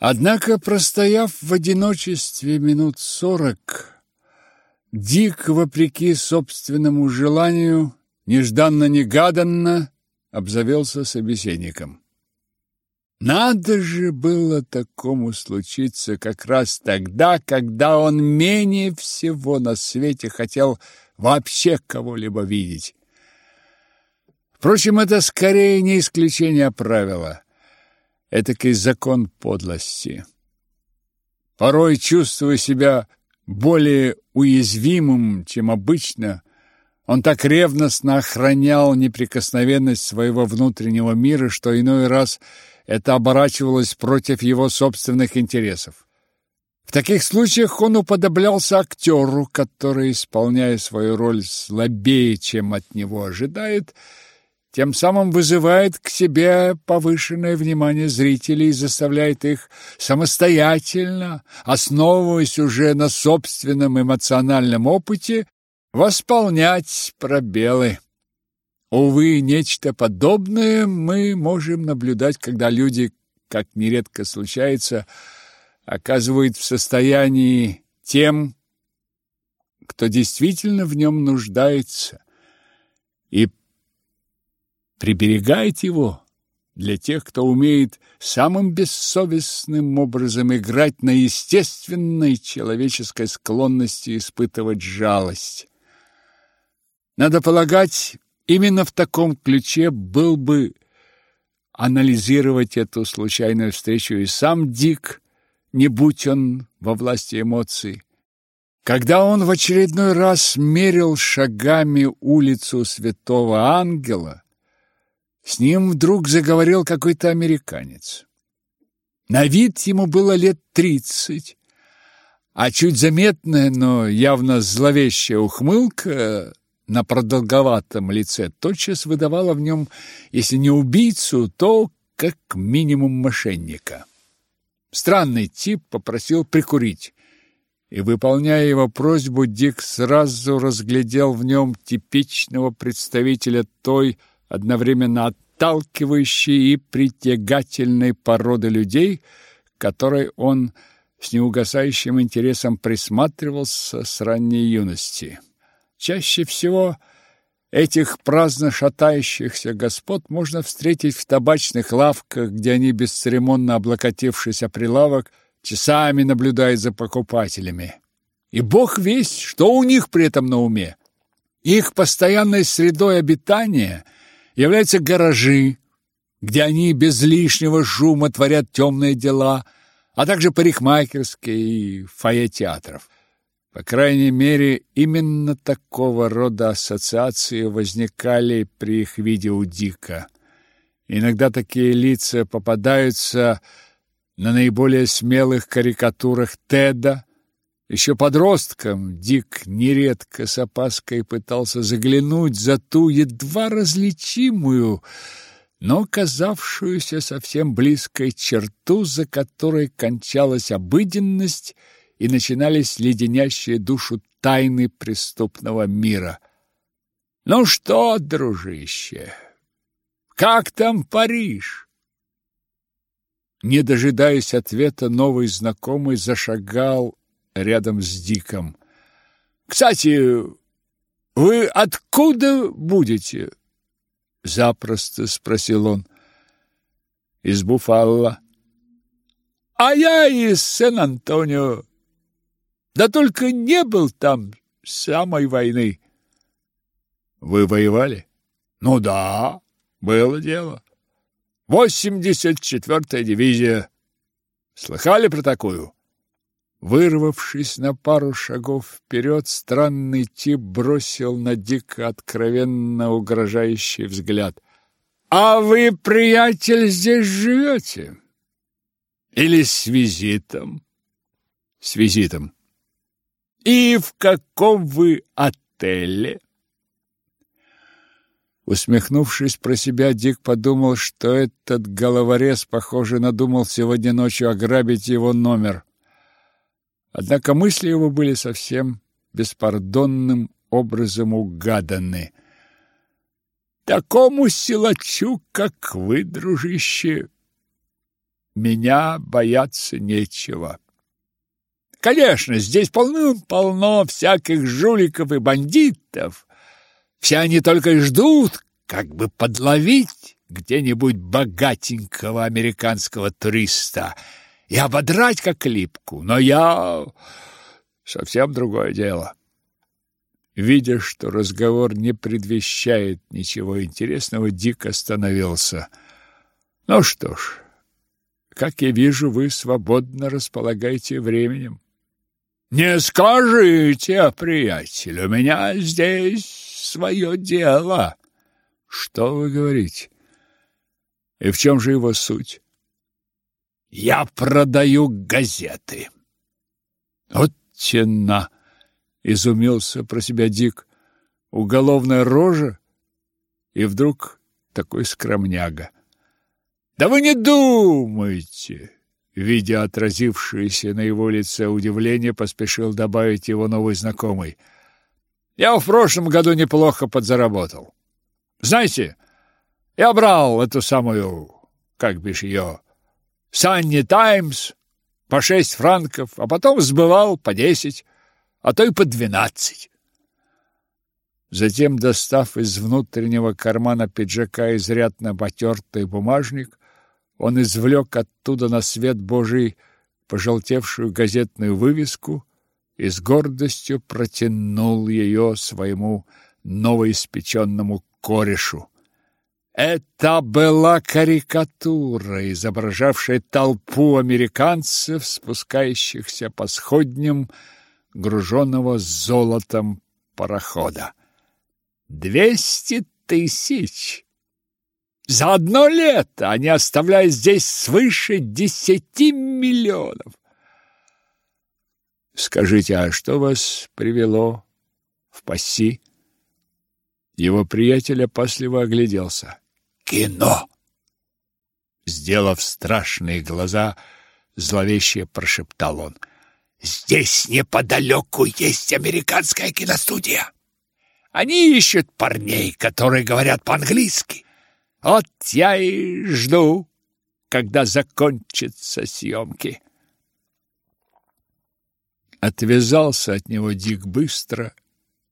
Однако, простояв в одиночестве минут сорок, Дик, вопреки собственному желанию, нежданно-негаданно обзавелся собеседником. Надо же было такому случиться как раз тогда, когда он менее всего на свете хотел вообще кого-либо видеть. Впрочем, это скорее не исключение, а правило. Этакий закон подлости. Порой, чувствуя себя более уязвимым, чем обычно, он так ревностно охранял неприкосновенность своего внутреннего мира, что иной раз это оборачивалось против его собственных интересов. В таких случаях он уподоблялся актеру, который, исполняя свою роль слабее, чем от него ожидает, тем самым вызывает к себе повышенное внимание зрителей и заставляет их самостоятельно, основываясь уже на собственном эмоциональном опыте, восполнять пробелы. Увы, нечто подобное мы можем наблюдать, когда люди, как нередко случается, оказывают в состоянии тем, кто действительно в нем нуждается, и приберегает его для тех, кто умеет самым бессовестным образом играть на естественной человеческой склонности испытывать жалость. Надо полагать, именно в таком ключе был бы анализировать эту случайную встречу и сам Дик, не будь он во власти эмоций. Когда он в очередной раз мерил шагами улицу Святого Ангела, с ним вдруг заговорил какой-то американец. На вид ему было лет тридцать, а чуть заметная, но явно зловещая ухмылка на продолговатом лице тотчас выдавала в нем, если не убийцу, то как минимум мошенника. Странный тип попросил прикурить, и, выполняя его просьбу, Дик сразу разглядел в нем типичного представителя той одновременно отталкивающей и притягательной породы людей, которой он с неугасающим интересом присматривался с ранней юности. Чаще всего этих праздно шатающихся господ можно встретить в табачных лавках, где они, бесцеремонно облокотившись о прилавок, часами наблюдают за покупателями. И бог весть, что у них при этом на уме. Их постоянной средой обитания являются гаражи, где они без лишнего шума творят темные дела, а также парикмахерские и фойе театров. По крайней мере, именно такого рода ассоциации возникали при их виде у Дика. Иногда такие лица попадаются на наиболее смелых карикатурах Теда. Еще подростком Дик нередко с опаской пытался заглянуть за ту едва различимую, но казавшуюся совсем близкой черту, за которой кончалась обыденность – и начинались леденящие душу тайны преступного мира. «Ну что, дружище, как там Париж?» Не дожидаясь ответа, новый знакомый зашагал рядом с Диком. «Кстати, вы откуда будете?» Запросто спросил он. «Из Буфалла». «А я из Сен-Антонио. Да только не был там с самой войны. Вы воевали? Ну да, было дело. Восемьдесят четвертая дивизия. Слыхали про такую? Вырвавшись на пару шагов вперед, странный тип бросил на Дика откровенно угрожающий взгляд. «А вы, приятель, здесь живете? Или с визитом?» «С визитом», и в каком вы отеле? Усмехнувшись про себя, Дик подумал, что этот головорез, похоже, надумал сегодня ночью ограбить его номер. Однако мысли его были совсем беспардонным образом угаданы. Такому силачу, как вы, дружище, меня бояться нечего. Конечно, здесь полным-полно всяких жуликов и бандитов. Все они только ждут, как бы подловить где-нибудь богатенького американского туриста и ободрать как липку. Но я совсем другое дело. Видя, что разговор не предвещает ничего интересного, Дик остановился. Ну что ж, как я вижу, вы свободно располагаете временем. Не скажите, приятель, у меня здесь свое дело. Что вы говорите? И в чем же его суть? Я продаю газеты. Вот тена! Изумился про себя Дик. Уголовная рожа? И вдруг такой скромняга. Да вы не думайте! Видя отразившееся на его лице удивление, поспешил добавить его новый знакомый. Я в прошлом году неплохо подзаработал. Знаете, я брал эту самую, как бишь ее, Санни Таймс по шесть франков, а потом сбывал по десять, а то и по двенадцать. Затем, достав из внутреннего кармана пиджака изрядно потертый бумажник, он извлек оттуда на свет Божий пожелтевшую газетную вывеску и с гордостью протянул ее своему новоиспеченному корешу. Это была карикатура, изображавшая толпу американцев, спускающихся по сходням груженного золотом парохода. Двести тысяч! За одно лето они оставляют здесь свыше десяти миллионов. Скажите, а что вас привело в Пасси? Его приятель опасливо огляделся. Кино! Сделав страшные глаза, зловеще прошептал он. Здесь неподалеку есть американская киностудия. Они ищут парней, которые говорят по-английски. Вот я и жду, когда закончатся съемки. Отвязался от него Дик быстро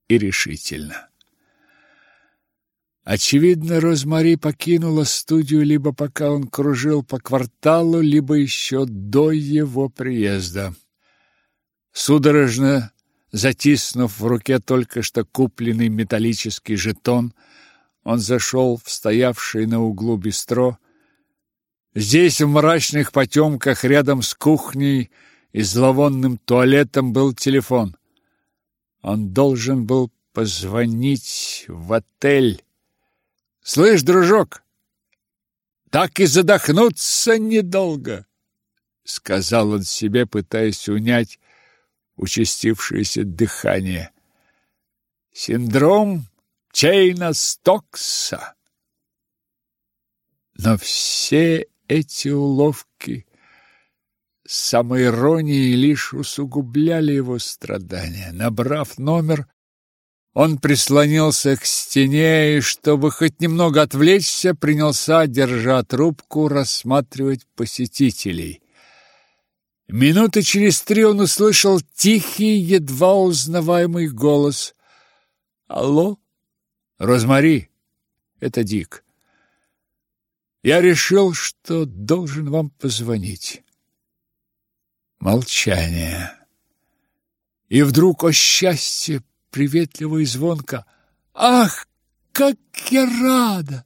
и решительно. Очевидно, Розмари покинула студию либо пока он кружил по кварталу, либо еще до его приезда. Судорожно затиснув в руке только что купленный металлический жетон, он зашел в стоявший на углу бистро. Здесь, в мрачных потемках, рядом с кухней и зловонным туалетом, был телефон. Он должен был позвонить в отель. «Слышь, дружок, так и задохнуться недолго», — сказал он себе, пытаясь унять участившееся дыхание. Синдром Чейна Стокса. Но все эти уловки самоиронии лишь усугубляли его страдания. Набрав номер, он прислонился к стене и, чтобы хоть немного отвлечься, принялся, держа трубку, рассматривать посетителей. Минуты через три он услышал тихий, едва узнаваемый голос. «Алло? Розмари, это Дик. Я решил, что должен вам позвонить». Молчание. И вдруг, о счастье, приветливо и звонко. «Ах, как я рада!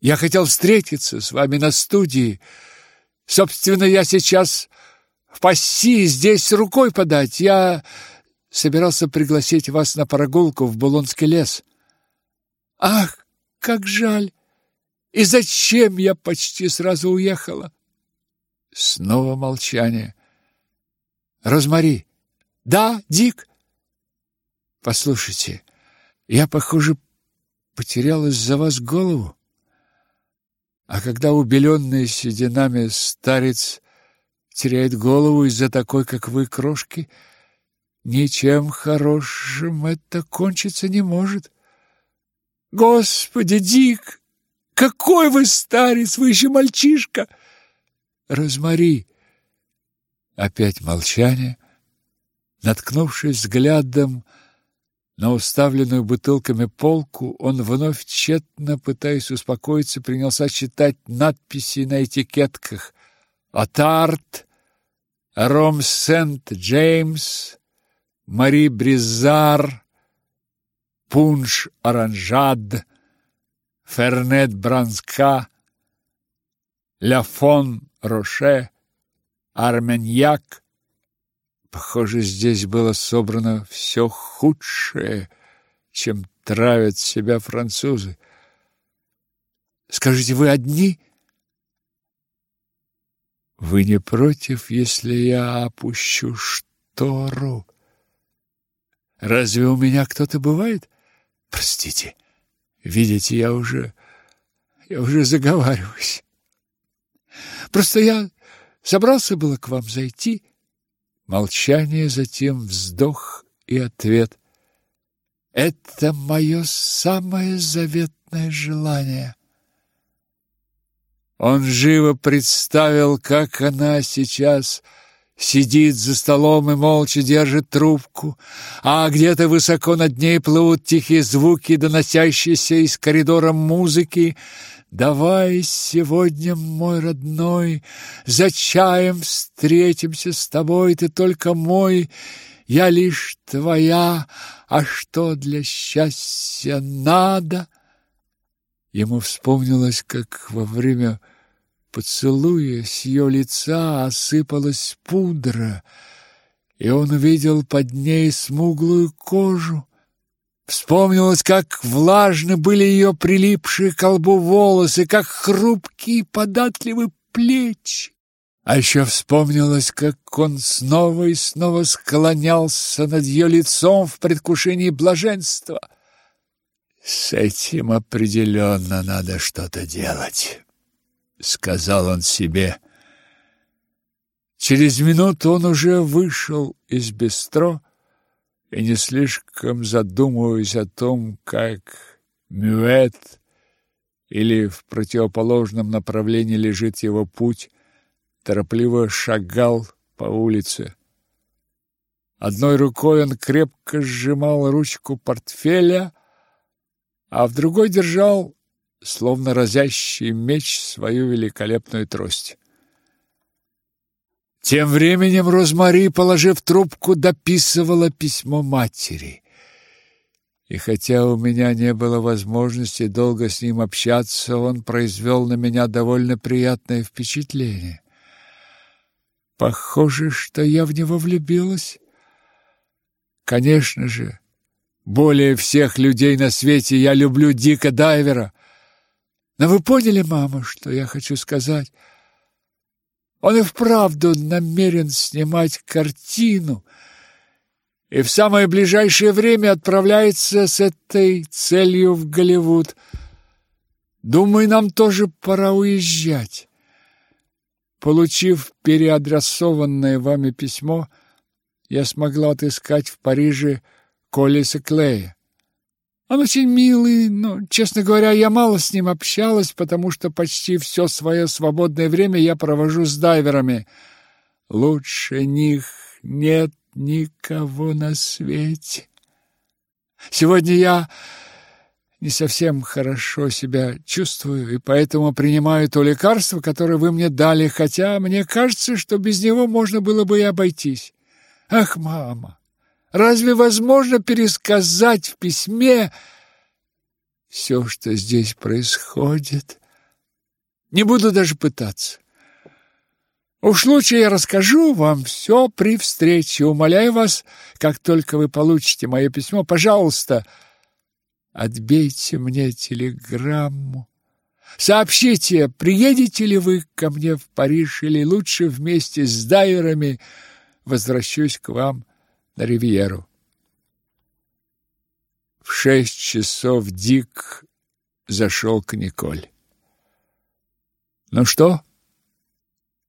Я хотел встретиться с вами на студии. Собственно, я сейчас в Пасси здесь рукой подать. Я собирался пригласить вас на прогулку в Булонский лес. Ах, как жаль! И зачем я почти сразу уехала? Снова молчание. Розмари. Да, Дик. Послушайте, я, похоже, потерял из-за вас голову. А когда убеленный сединами старец теряет голову из-за такой, как вы, крошки, ничем хорошим это кончиться не может. Господи, Дик, какой вы старец, вы еще мальчишка! Розмари. Опять молчание. Наткнувшись взглядом на уставленную бутылками полку, он вновь тщетно, пытаясь успокоиться, принялся читать надписи на этикетках. «Атарт», «Ром Сент-Джеймс», «Мари Бризар», «Пунш Оранжад», «Фернет Бранска», «Ля Роше», «Арменьяк», Похоже, здесь было собрано все худшее, чем травят себя французы. Скажите, вы одни? Вы не против, если я опущу штору? Разве у меня кто-то бывает? Простите. Видите, я уже я уже заговариваюсь. Просто я собрался было к вам зайти, Молчание, затем вздох и ответ. Это мое самое заветное желание. Он живо представил, как она сейчас сидит за столом и молча держит трубку, а где-то высоко над ней плывут тихие звуки, доносящиеся из коридора музыки, Давай сегодня, мой родной, за чаем встретимся с тобой, ты только мой, я лишь твоя, а что для счастья надо? Ему вспомнилось, как во время поцелуя с ее лица осыпалась пудра, и он увидел под ней смуглую кожу. Вспомнилось, как влажны были ее прилипшие к колбу волосы, как хрупкие податливые плечи. А еще вспомнилось, как он снова и снова склонялся над ее лицом в предвкушении блаженства. «С этим определенно надо что-то делать», — сказал он себе. Через минуту он уже вышел из бистро, и не слишком задумываясь о том, как Мюэт или в противоположном направлении лежит его путь, торопливо шагал по улице. Одной рукой он крепко сжимал ручку портфеля, а в другой держал, словно разящий меч, свою великолепную трость. Тем временем Розмари, положив трубку, дописывала письмо матери. И хотя у меня не было возможности долго с ним общаться, он произвел на меня довольно приятное впечатление. Похоже, что я в него влюбилась. Конечно же, более всех людей на свете я люблю Дика Дайвера. Но вы поняли, мама, что я хочу сказать? Он и вправду намерен снимать картину и в самое ближайшее время отправляется с этой целью в Голливуд. Думаю, нам тоже пора уезжать. Получив переадресованное вами письмо, я смогла отыскать в Париже Коллиса Клея. Он очень милый, но, честно говоря, я мало с ним общалась, потому что почти все свое свободное время я провожу с дайверами. Лучше них нет никого на свете. Сегодня я не совсем хорошо себя чувствую, и поэтому принимаю то лекарство, которое вы мне дали, хотя мне кажется, что без него можно было бы и обойтись. Ах, мама, Разве возможно пересказать в письме все, что здесь происходит? Не буду даже пытаться. Уж лучше я расскажу вам все при встрече. Умоляю вас, как только вы получите мое письмо, пожалуйста, отбейте мне телеграмму. Сообщите, приедете ли вы ко мне в Париж или лучше вместе с дайверами возвращусь к вам на Ривьеру. В шесть часов Дик зашел к Николь. «Ну что?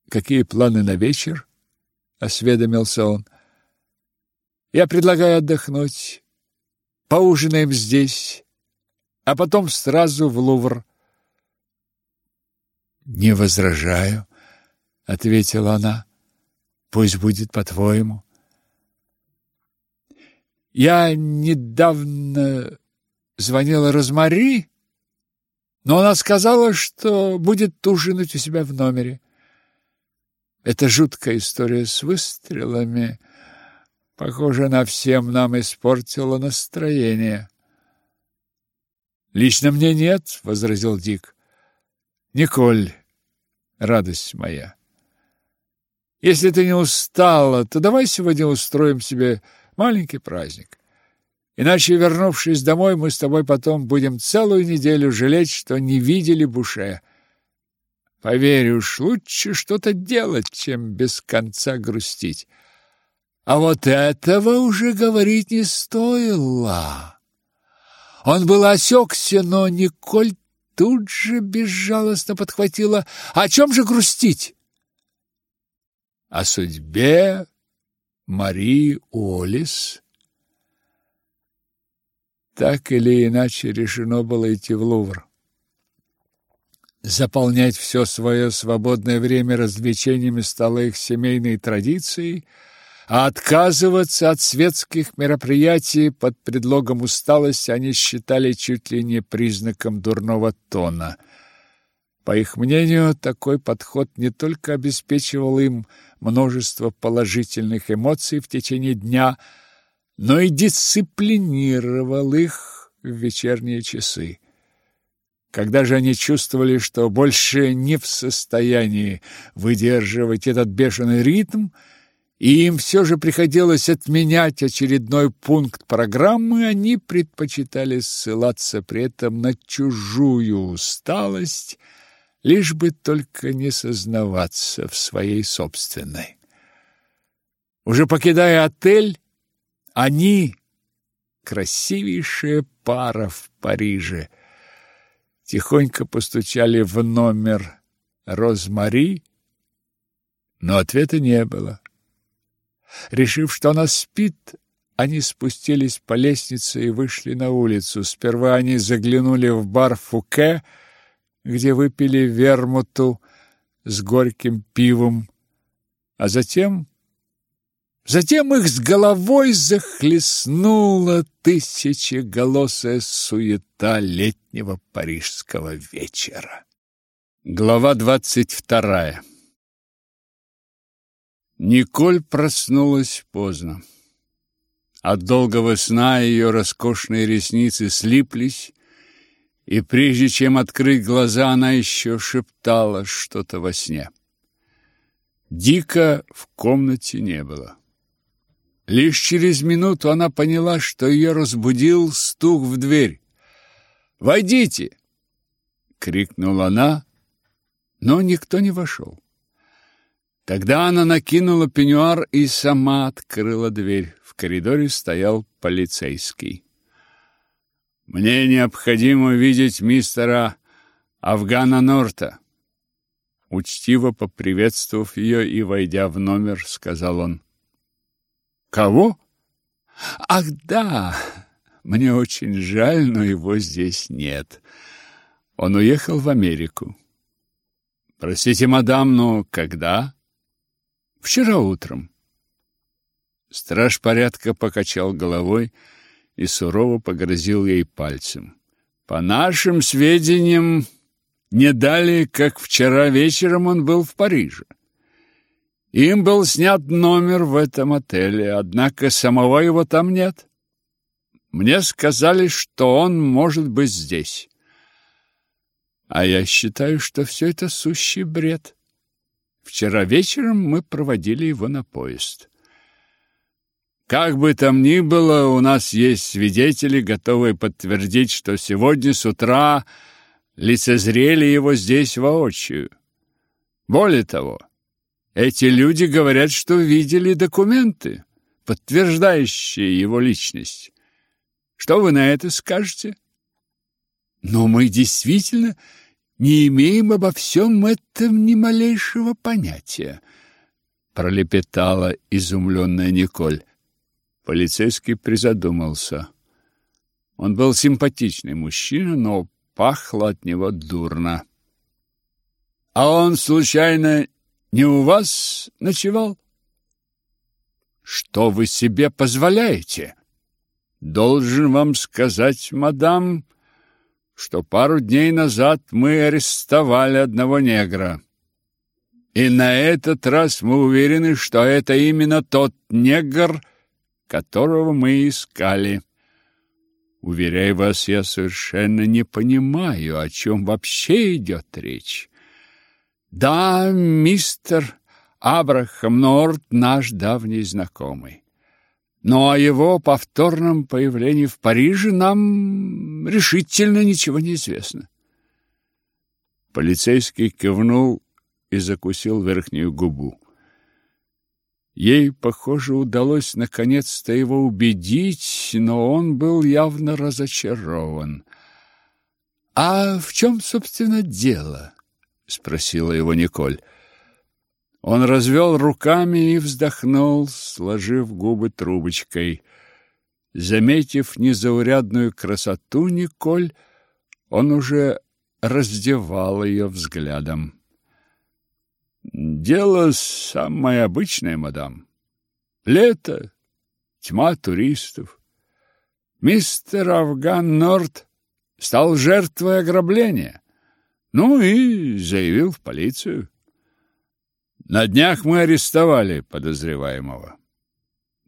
Какие планы на вечер?» — осведомился он. «Я предлагаю отдохнуть. Поужинаем здесь, а потом сразу в Лувр». «Не возражаю. ответила она. Пусть будет по-твоему. Я недавно звонила Розмари, но она сказала, что будет ужинать у себя в номере. Это жуткая история с выстрелами. Похоже, она всем нам испортила настроение. Лично мне нет, возразил Дик. Николь, радость моя. Если ты не устала, то давай сегодня устроим себе маленький праздник. Иначе, вернувшись домой, мы с тобой потом будем целую неделю жалеть, что не видели Буше. Поверь уж, лучше что-то делать, чем без конца грустить. А вот этого уже говорить не стоило. Он был осекся, но Николь тут же безжалостно подхватила. О чем же грустить? О судьбе Марии Олис. Так или иначе решено было идти в Лувр заполнять все свое свободное время развлечениями стало их семейной традицией, а отказываться от светских мероприятий под предлогом усталости они считали чуть ли не признаком дурного тона. По их мнению, такой подход не только обеспечивал им множество положительных эмоций в течение дня, но и дисциплинировал их в вечерние часы. Когда же они чувствовали, что больше не в состоянии выдерживать этот бешеный ритм, и им все же приходилось отменять очередной пункт программы, они предпочитали ссылаться при этом на чужую усталость, лишь бы только не сознаваться в своей собственной. Уже покидая отель, они, красивейшая пара в Париже, тихонько постучали в номер Розмари, но ответа не было. Решив, что она спит, они спустились по лестнице и вышли на улицу. Сперва они заглянули в бар Фуке, где выпили вермуту с горьким пивом, а затем Затем их с головой захлестнула тысячеголосая суета летнего парижского вечера. Глава двадцать вторая Николь проснулась поздно. От долгого сна ее роскошные ресницы слиплись, и прежде чем открыть глаза, она еще шептала что-то во сне. Дико в комнате не было. Лишь через минуту она поняла, что ее разбудил стук в дверь. «Войдите!» — крикнула она, но никто не вошел. Тогда она накинула пеньюар и сама открыла дверь. В коридоре стоял полицейский. «Мне необходимо видеть мистера Афгана Норта». Учтиво поприветствовав ее и войдя в номер, сказал он. Кого? Ах, да. Мне очень жаль, но его здесь нет. Он уехал в Америку. Простите, мадам, но когда? Вчера утром. Страж порядка покачал головой и сурово погрозил ей пальцем. По нашим сведениям, не далее, как вчера вечером он был в Париже. Им был снят номер в этом отеле, однако самого его там нет. Мне сказали, что он может быть здесь. А я считаю, что все это сущий бред. Вчера вечером мы проводили его на поезд. Как бы там ни было, у нас есть свидетели, готовые подтвердить, что сегодня с утра лицезрели его здесь воочию. Более того, эти люди говорят, что видели документы, подтверждающие его личность. Что вы на это скажете? Но мы действительно не имеем обо всем этом ни малейшего понятия, пролепетала изумленная Николь. Полицейский призадумался. Он был симпатичный мужчина, но пахло от него дурно. А он случайно не у вас ночевал? Что вы себе позволяете? Должен вам сказать, мадам, что пару дней назад мы арестовали одного негра. И на этот раз мы уверены, что это именно тот негр, которого мы искали. Уверяю вас, я совершенно не понимаю, о чем вообще идет речь. Да, мистер Абрахам Норт наш давний знакомый. Но о его повторном появлении в Париже нам решительно ничего не известно. Полицейский кивнул и закусил верхнюю губу. Ей, похоже, удалось наконец-то его убедить, но он был явно разочарован. «А в чем, собственно, дело?» — спросила его Николь. Он развел руками и вздохнул, сложив губы трубочкой. Заметив незаурядную красоту Николь, он уже раздевал ее взглядом. Дело самое обычное, мадам. Лето, тьма туристов. Мистер Афган Норт стал жертвой ограбления. Ну и заявил в полицию. На днях мы арестовали подозреваемого.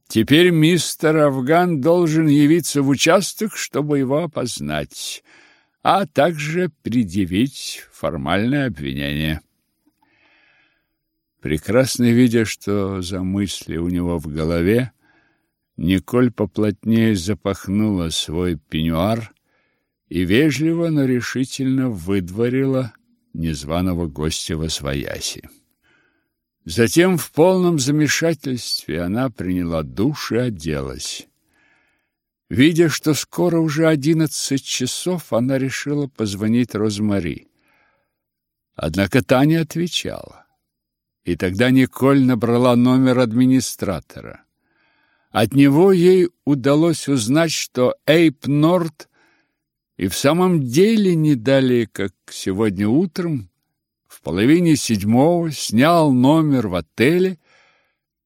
Теперь мистер Афган должен явиться в участок, чтобы его опознать, а также предъявить формальное обвинение. Прекрасно видя, что за мысли у него в голове, Николь поплотнее запахнула свой пеньюар и вежливо, но решительно выдворила незваного гостя во свояси. Затем в полном замешательстве она приняла душ и оделась. Видя, что скоро уже одиннадцать часов, она решила позвонить Розмари. Однако Таня отвечала. И тогда Николь набрала номер администратора. От него ей удалось узнать, что Эйп Норт и в самом деле не далее, как сегодня утром, в половине седьмого снял номер в отеле,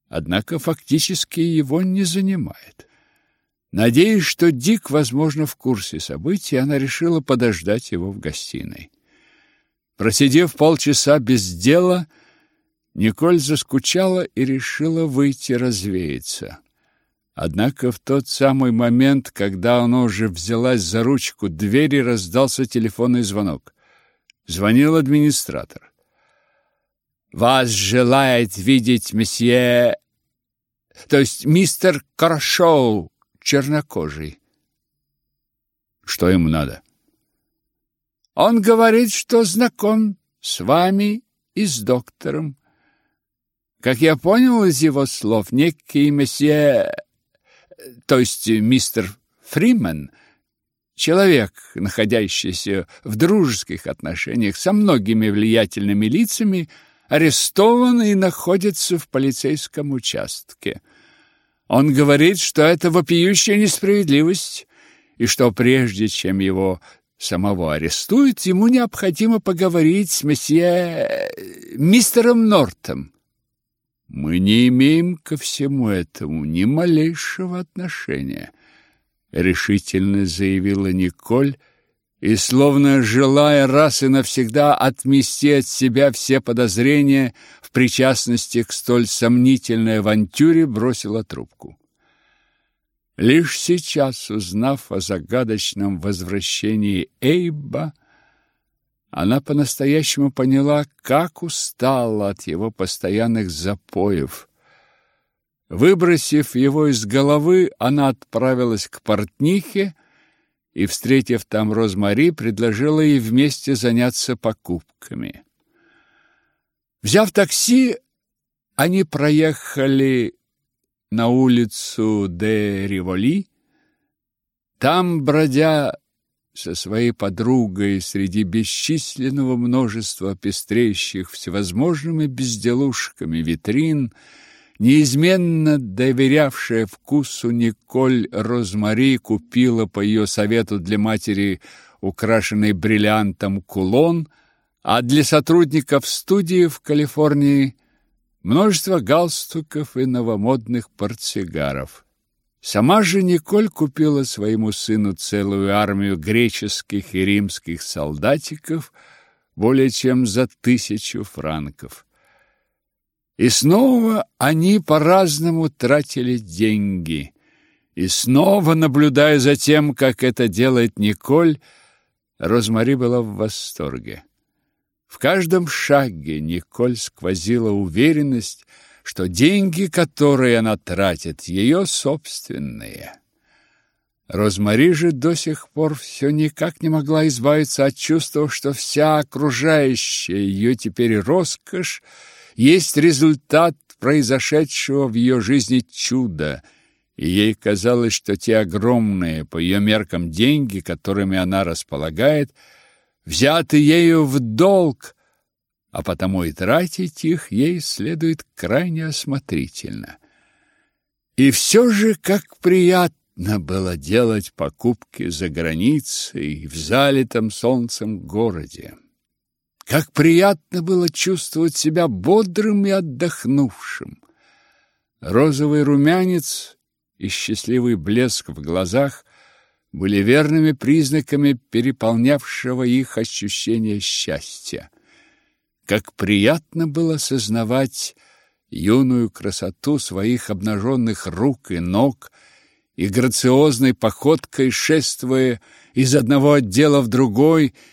однако фактически его не занимает. Надеясь, что Дик, возможно, в курсе событий, она решила подождать его в гостиной. Просидев полчаса без дела, Николь заскучала и решила выйти развеяться. Однако в тот самый момент, когда она уже взялась за ручку двери, раздался телефонный звонок. Звонил администратор. «Вас желает видеть месье... то есть мистер Каршоу, чернокожий». «Что ему надо?» «Он говорит, что знаком с вами и с доктором. Как я понял из его слов, некий месье, то есть мистер Фримен, человек, находящийся в дружеских отношениях со многими влиятельными лицами, арестован и находится в полицейском участке. Он говорит, что это вопиющая несправедливость, и что прежде чем его самого арестуют, ему необходимо поговорить с месье мистером Нортом. Мы не имеем ко всему этому ни малейшего отношения, решительно заявила Николь, и словно желая раз и навсегда отмести от себя все подозрения в причастности к столь сомнительной авантюре, бросила трубку. Лишь сейчас, узнав о загадочном возвращении Эйба, она по-настоящему поняла, как устала от его постоянных запоев. Выбросив его из головы, она отправилась к портнихе и, встретив там Розмари, предложила ей вместе заняться покупками. Взяв такси, они проехали на улицу де Риволи. Там, бродя со своей подругой среди бесчисленного множества пестреющих всевозможными безделушками витрин, неизменно доверявшая вкусу Николь Розмари купила по ее совету для матери украшенный бриллиантом кулон, а для сотрудников студии в Калифорнии множество галстуков и новомодных портсигаров. Сама же Николь купила своему сыну целую армию греческих и римских солдатиков более чем за тысячу франков. И снова они по-разному тратили деньги. И снова, наблюдая за тем, как это делает Николь, Розмари была в восторге. В каждом шаге Николь сквозила уверенность, что деньги, которые она тратит, ее собственные. Розмари же до сих пор все никак не могла избавиться от чувства, что вся окружающая ее теперь роскошь есть результат произошедшего в ее жизни чуда, и ей казалось, что те огромные по ее меркам деньги, которыми она располагает, взяты ею в долг, а потому и тратить их ей следует крайне осмотрительно. И все же, как приятно было делать покупки за границей в залитом солнцем городе. Как приятно было чувствовать себя бодрым и отдохнувшим. Розовый румянец и счастливый блеск в глазах были верными признаками переполнявшего их ощущения счастья. Как приятно было сознавать юную красоту своих обнаженных рук и ног и грациозной походкой шествуя из одного отдела в другой –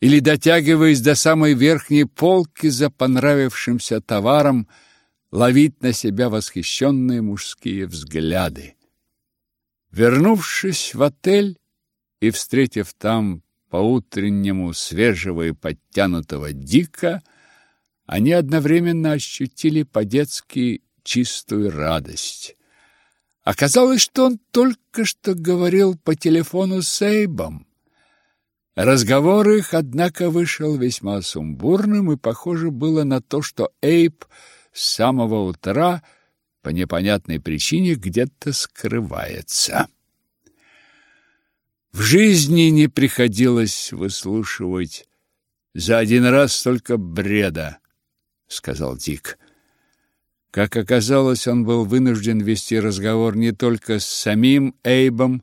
или, дотягиваясь до самой верхней полки за понравившимся товаром, ловить на себя восхищенные мужские взгляды. Вернувшись в отель и встретив там по-утреннему свежего и подтянутого Дика, они одновременно ощутили по-детски чистую радость. Оказалось, что он только что говорил по телефону с Эйбом. Разговор их, однако, вышел весьма сумбурным, и похоже было на то, что Эйп с самого утра по непонятной причине где-то скрывается. В жизни не приходилось выслушивать за один раз столько бреда, сказал Дик. Как оказалось, он был вынужден вести разговор не только с самим Эйбом,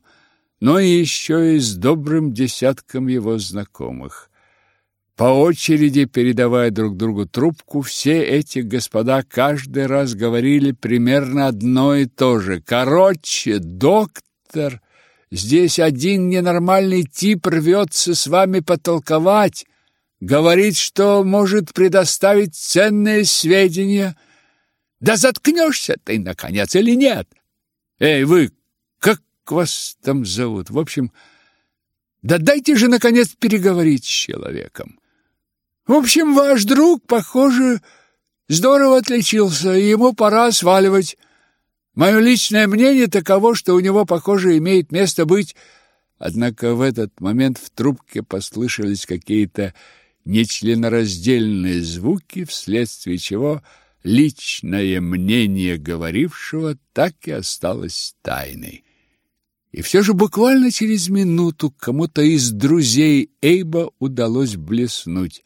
но и еще и с добрым десятком его знакомых. По очереди, передавая друг другу трубку, все эти господа каждый раз говорили примерно одно и то же. «Короче, доктор, здесь один ненормальный тип рвется с вами потолковать, говорит, что может предоставить ценные сведения. Да заткнешься ты, наконец, или нет? Эй, вы, как вас там зовут? В общем, да дайте же, наконец, переговорить с человеком. В общем, ваш друг, похоже, здорово отличился, и ему пора сваливать. Мое личное мнение таково, что у него, похоже, имеет место быть... Однако в этот момент в трубке послышались какие-то нечленораздельные звуки, вследствие чего личное мнение говорившего так и осталось тайной. И все же буквально через минуту кому-то из друзей Эйба удалось блеснуть.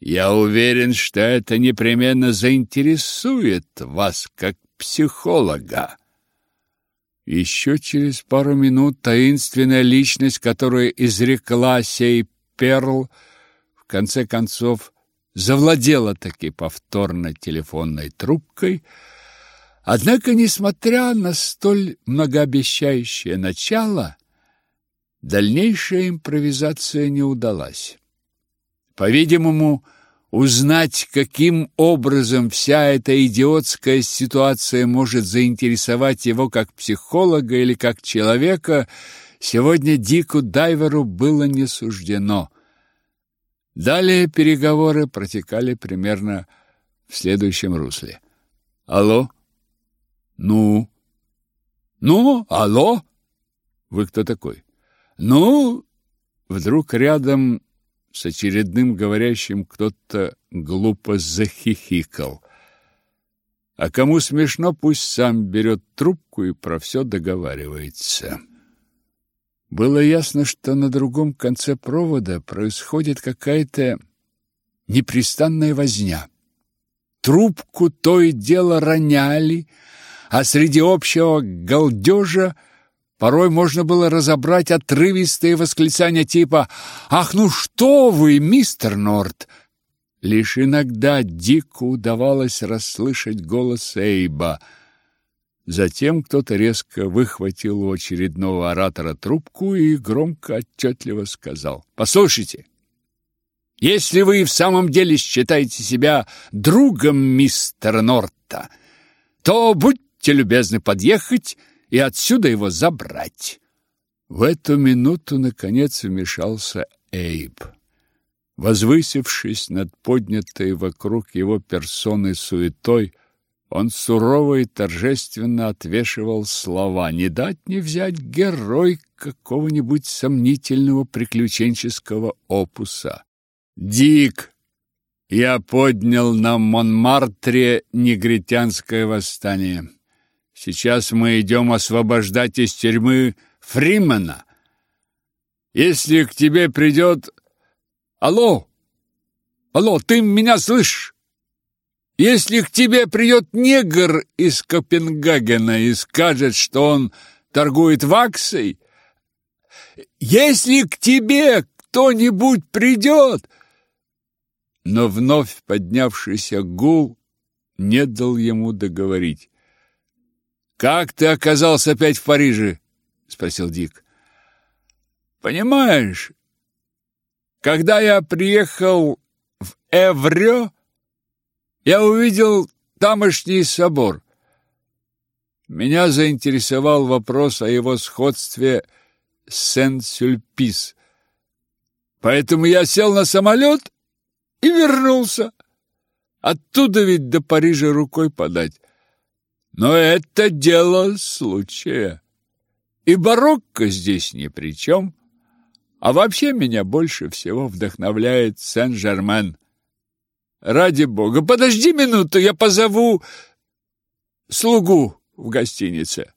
Я уверен, что это непременно заинтересует вас как психолога. Еще через пару минут таинственная личность, которая изрекла сей перл, конце концов завладела таки повторно телефонной трубкой, Однако, несмотря на столь многообещающее начало, дальнейшая импровизация не удалась. По-видимому, узнать, каким образом вся эта идиотская ситуация может заинтересовать его как психолога или как человека, сегодня Дику Дайверу было не суждено. Далее переговоры протекали примерно в следующем русле. «Алло?» Ну? Ну, алло? Вы кто такой? Ну, вдруг рядом с очередным говорящим кто-то глупо захихикал. А кому смешно, пусть сам берет трубку и про все договаривается. Было ясно, что на другом конце провода происходит какая-то непрестанная возня. трубку то и дело роняли, а среди общего галдежа порой можно было разобрать отрывистые восклицания типа «Ах, ну что вы, мистер Норт!» Лишь иногда Дику удавалось расслышать голос Эйба. Затем кто-то резко выхватил у очередного оратора трубку и громко отчетливо сказал «Послушайте, если вы в самом деле считаете себя другом мистера Норта, то будьте любезны подъехать и отсюда его забрать». В эту минуту, наконец, вмешался Эйб. Возвысившись над поднятой вокруг его персоны суетой, он сурово и торжественно отвешивал слова «Не дать не взять герой какого-нибудь сомнительного приключенческого опуса». «Дик, я поднял на Монмартре негритянское восстание. Сейчас мы идем освобождать из тюрьмы Фримена. Если к тебе придет Алло! Алло, ты меня слышишь? Если к тебе придет негр из Копенгагена и скажет, что он торгует ваксой, если к тебе кто-нибудь придет... Но вновь поднявшийся гул не дал ему договорить. «Как ты оказался опять в Париже?» — спросил Дик. «Понимаешь, когда я приехал в Эврё, я увидел тамошний собор. Меня заинтересовал вопрос о его сходстве с Сен-Сюльпис. Поэтому я сел на самолет и вернулся. Оттуда ведь до Парижа рукой подать. Но это дело случая. И барокко здесь ни при чем. А вообще меня больше всего вдохновляет Сен-Жермен. Ради бога, подожди минуту, я позову слугу в гостинице.